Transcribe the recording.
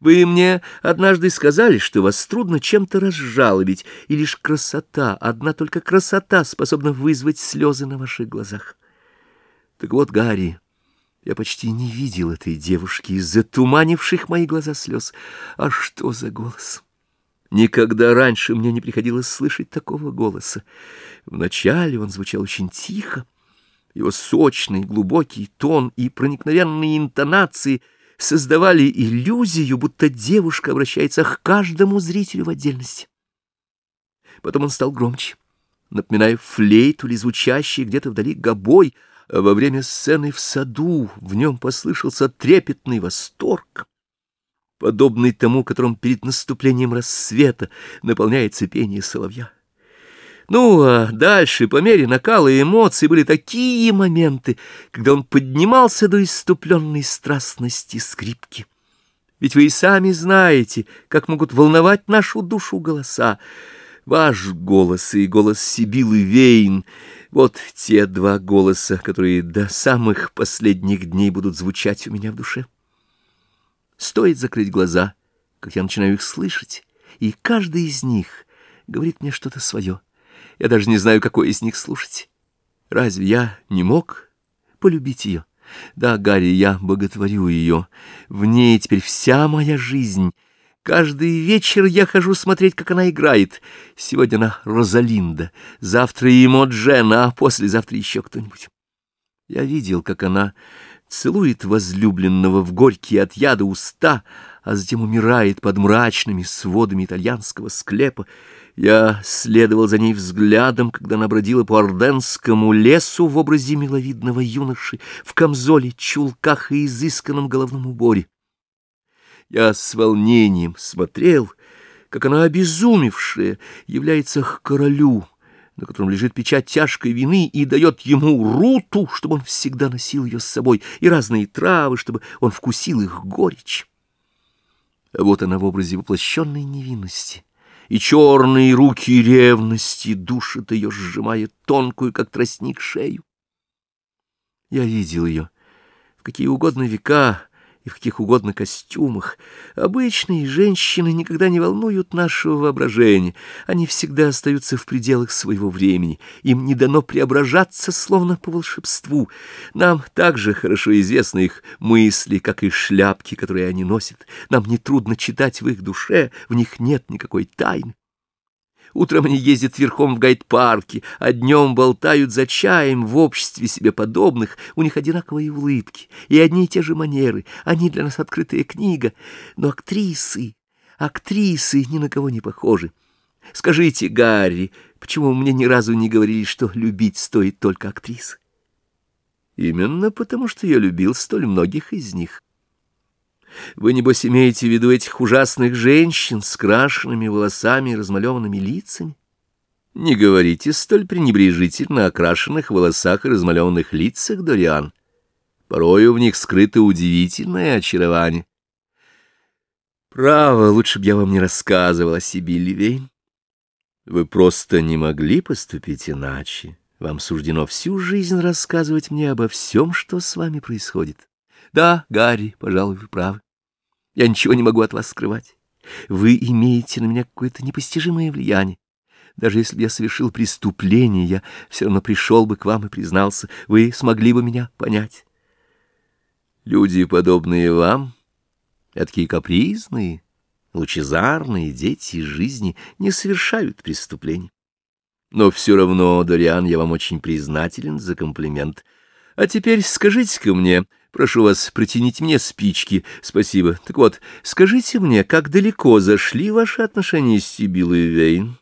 Вы мне однажды сказали, что вас трудно чем-то разжалобить, и лишь красота, одна только красота способна вызвать слезы на ваших глазах. Так вот, Гарри, я почти не видел этой девушки из-за туманивших мои глаза слез. А что за голос? Никогда раньше мне не приходилось слышать такого голоса. Вначале он звучал очень тихо. Его сочный, глубокий тон и проникновенные интонации — создавали иллюзию, будто девушка обращается к каждому зрителю в отдельности. Потом он стал громче, напоминая флейту или звучащий где-то вдали гобой, во время сцены в саду в нем послышался трепетный восторг, подобный тому, которым перед наступлением рассвета наполняется пение соловья. Ну, а дальше, по мере накала эмоций, были такие моменты, когда он поднимался до иступленной страстности скрипки. Ведь вы и сами знаете, как могут волновать нашу душу голоса. Ваш голос и голос Сибилы Вейн — вот те два голоса, которые до самых последних дней будут звучать у меня в душе. Стоит закрыть глаза, как я начинаю их слышать, и каждый из них говорит мне что-то свое. Я даже не знаю, какой из них слушать. Разве я не мог полюбить ее? Да, Гарри, я боготворю ее. В ней теперь вся моя жизнь. Каждый вечер я хожу смотреть, как она играет. Сегодня она Розалинда, завтра Имоджена, а послезавтра еще кто-нибудь. Я видел, как она целует возлюбленного в горькие от яда уста, а затем умирает под мрачными сводами итальянского склепа. Я следовал за ней взглядом, когда она бродила по орденскому лесу в образе миловидного юноши, в камзоле, чулках и изысканном головном уборе. Я с волнением смотрел, как она, обезумевшая, является к королю, на котором лежит печать тяжкой вины, и дает ему руту, чтобы он всегда носил ее с собой, и разные травы, чтобы он вкусил их горечь. А вот она в образе воплощенной невинности, и черные руки ревности душат ее, сжимая тонкую, как тростник, шею. Я видел ее в какие угодно века, в каких угодно костюмах. Обычные женщины никогда не волнуют нашего воображения, они всегда остаются в пределах своего времени, им не дано преображаться, словно по волшебству. Нам также хорошо известны их мысли, как и шляпки, которые они носят. Нам нетрудно читать в их душе, в них нет никакой тайны. Утром они ездят верхом в гайд-парке, а днем болтают за чаем в обществе себе подобных. У них одинаковые улыбки и одни и те же манеры. Они для нас открытая книга. Но актрисы, актрисы ни на кого не похожи. Скажите, Гарри, почему мне ни разу не говорили, что любить стоит только актрис? Именно потому, что я любил столь многих из них. Вы, небось, имеете в виду этих ужасных женщин с крашенными волосами и размалеванными лицами? Не говорите столь пренебрежительно о крашенных волосах и размалеванных лицах, Дориан. Порою в них скрыто удивительное очарование. Право, лучше б я вам не рассказывал о себе, Ливейн. Вы просто не могли поступить иначе. Вам суждено всю жизнь рассказывать мне обо всем, что с вами происходит. Да, Гарри, пожалуй, вы правы. Я ничего не могу от вас скрывать. Вы имеете на меня какое-то непостижимое влияние. Даже если бы я совершил преступление, я все равно пришел бы к вам и признался. Вы смогли бы меня понять. Люди, подобные вам, такие капризные, лучезарные дети жизни, не совершают преступлений. Но все равно, Дориан, я вам очень признателен за комплимент. А теперь скажите-ка мне... Прошу вас, протяните мне спички. Спасибо. Так вот, скажите мне, как далеко зашли ваши отношения с Сибилой Вейн?